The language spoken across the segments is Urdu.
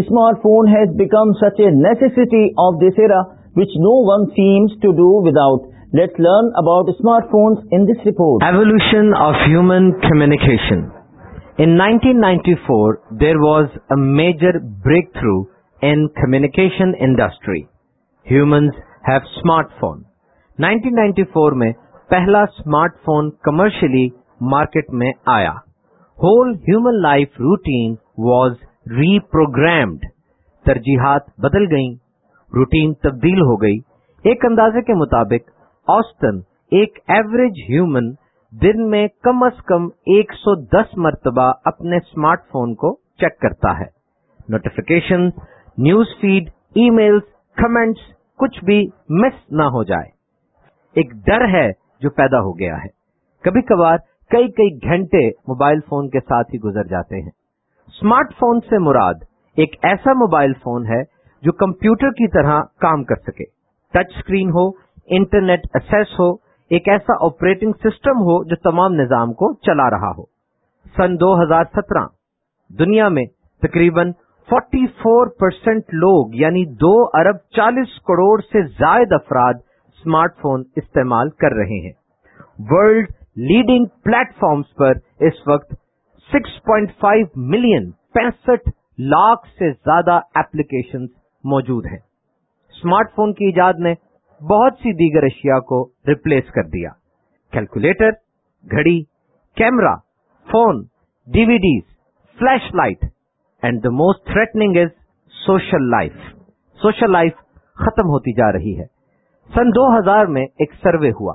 Smart phone has become such a necessity of this era which no one seems to do without let learn about smart phone in this report evolution of human communication in 1994 there was a major breakthrough in communication industry humans have smart phone 1994 میں پہلا اسمارٹ فون کمرشلی مارکیٹ میں آیا whole human life routine was reprogrammed ترجیحات بدل گئیں روٹین تبدیل ہو گئی۔ ایک اندازے کے مطابق آسٹن ایک ایوریج ہیومن دن میں کم از کم 110 مرتبہ اپنے اسمارٹ فون کو چیک کرتا ہے۔ Notification news feed emails comments کچھ بھی مس نہ ہو جائے۔ ایک ڈر ہے جو پیدا ہو گیا ہے۔ کبھی کبھار کئی کئی گھنٹے موبائل فون کے ساتھ ہی گزر جاتے ہیں۔ اسمارٹ فون سے مراد ایک ایسا موبائل فون ہے جو کمپیوٹر کی طرح کام کر سکے۔ ٹچ اسکرین ہو، انٹرنیٹ ایکسیس ہو، ایک ایسا آپریٹنگ سسٹم ہو جو تمام نظام کو چلا رہا ہو۔ سن دو ہزار سترہ، دنیا میں تقریباً 44 پرسینٹ لوگ یعنی دو ارب چالیس کروڑ سے زائد افراد اسمارٹ فون استعمال کر رہے ہیں۔ ورلڈ لیڈنگ پلیٹ فارمز پر اس وقت سکس پوائنٹ فائیو ملین پینسٹھ لاکھ سے زیادہ ایپلیکیشن موجود ہیں۔ اسمارٹ فون کی ایجاد نے بہت سی دیگر اشیاء کو ریپلیس کر دیا۔ کیلکولیٹر گھڑی camera phone D V Ds flash light and the most threatening is social life social life ختم ہوتی جا رہی ہے۔ سن دو ہزار میں ایک سروے ہوا۔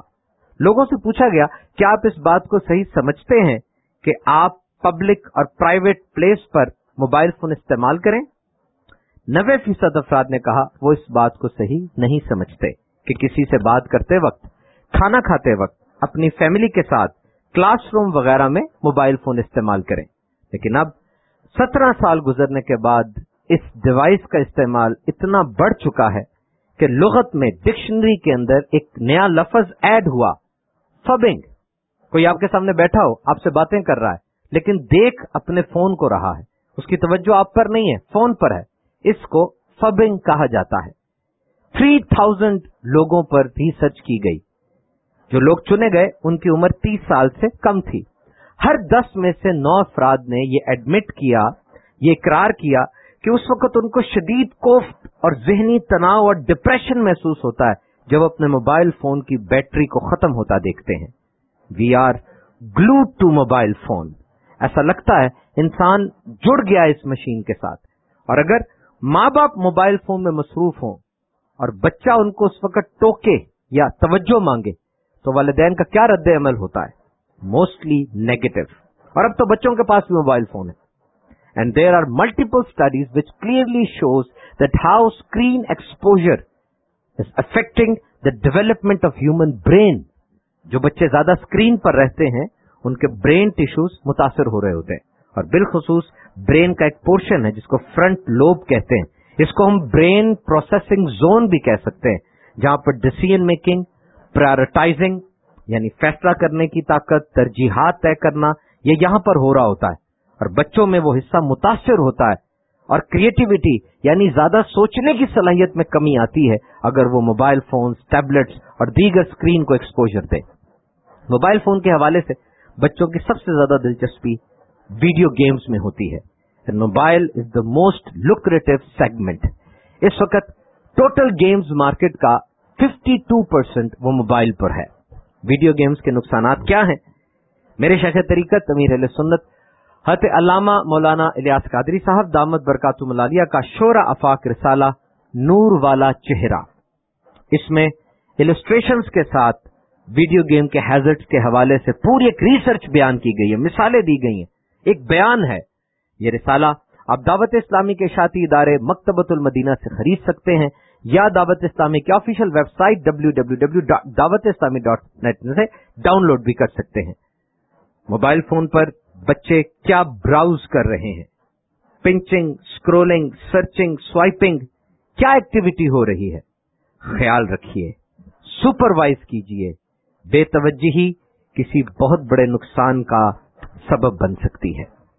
لوگوں سے پوچھا گیا کہ آپ اس بات کو صحیح سمجھتے ہیں کہ آپ پبلک اور پرائیویٹ پلیس پر موبائل فون استعمال کریں۔ نوے فیصد افراد نے کہا، وہ اس بات کو صحیح نہیں سمجھتے کہ کسی سے بات کرتے وقت، کھانا کھاتے وقت، اپنی فیملی کے ساتھ کلاس روم وغیرہ میں موبائل فون استعمال کریں۔ لیکن اب سترہ سال گزرنے کے بعد اس ڈیوائس کا استعمال اتنا بڑھ چکا ہے کہ لغت میں ڈکشنری کے اندر ایک نیا لفظ ایڈ ہوا۔ فبنگ کوئی آپ کے سامنے بیٹھا ہو، آپ سے باتیں کر رہا ہے۔ لیکن دیکھ اپنے فون کو رہا ہے۔ اس کی توجہ آپ پر نہیں ہے، فون پر ہے۔ اس کو فبنگ کہا جاتا ہے۔ تھری تھاؤزینڈ لوگوں پر بھی سچ کی گئی۔ جو لوگ چنے گئے، ان کی عمر تیس سال سے کم تھی۔ ہر دس میں سے نو افراد نے یہ ایڈمٹ کیا، یہ اقرار کیا کہ اس وقت ان کو شدید کوفت اور ذہنی تناؤ اور ڈپریشن محسوس ہوتا ہے جب اپنے موبائل فون کی بیٹری کو ختم ہوتا دیکھتے ہیں۔ We are glue to mobile phone ایسا لگتا ہے انسان جڑ گیا اس مشین کے ساتھ۔ اور اگر ماں باپ موبائل فون میں مصروف ہوں اور بچہ ان کو اس وقت ٹوکے یا توجہ مانگے، تو والدین کا کیا رد عمل ہوتا ہے؟ موسٹلی نیگیٹو اور اب تو بچوں کے پاس بھی موبائل فون ہے۔ And there are multiple studies which clearly shows that how screen exposure is affecting the development of human brain جو بچے زیادہ اسکرین پر رہتے ہیں ان کے برین ٹیشوز متاثر ہو رہے ہوتے ہیں۔ اور بالخصوص برین کا ایک پورشن ہے جس کو فرنٹ لوب کہتے ہیں۔ اس کو ہم برین پروسیسنگ زون بھی کہہ سکتے ہیں، جہاں پر ڈسیزن میکنگ پرائرٹائزنگ یعنی فیصلہ کرنے کی طاقت، ترجیحات طے کرنا، یہ یہاں پر ہو رہا ہوتا ہے۔ اور بچوں میں وہ حصہ متاثر ہوتا ہے۔ اور کریٹیوٹی یعنی زیادہ سوچنے کی صلاحیت میں کمی آتی ہے اگر وہ موبائل فونز ٹیبلٹس اور دیگر اسکرین کو ایکسپوجر دے۔ موبائل فون کے حوالے سے بچوں کی سب سے زیادہ دلچسپی ویڈیو گیمز میں ہوتی ہے۔ Mobile is the most lucrative segment اس وقت ٹوٹل گیمز مارکیٹ کا ففٹی ٹو پرسینٹ وہ موبائل پر ہے۔ ویڈیو گیمز کے نقصانات کیا ہیں؟ میرے شیخ طریقت، امیر علیہ سنت حت علامہ مولانا الیاس قادری صاحب، دامت برکات ملالیہ کا شورا افاق رسالہ نور والا چہرہ۔ اس میں السٹریشنز کے ساتھ ویڈیو گیم کے ہیزٹ کے حوالے سے پوری ایک ریسرچ بیان کی گئی ہے، مثالیں دی گئی ہیں۔ ایک بیان ہے، یہ رسالہ آپ دعوت اسلامی کے شاطی ادارے مکتبۃ المدینہ سے خرید سکتے ہیں۔ یا دعوت اسلامی کی official website W W W Dawat Islami dot net سے ڈاؤن لوڈ بھی کر سکتے ہیں۔ موبائل فون پر بچے کیا براؤز کر رہے ہیں؟ پنچنگ اسکرولنگ سرچنگ سوائپنگ کیا ایکٹیویٹی ہو رہی ہے؟ خیال رکھیے سپروائز کیجیے۔ بے توجہی کسی بہت بڑے نقصان کا سبب بن سکتی ہے۔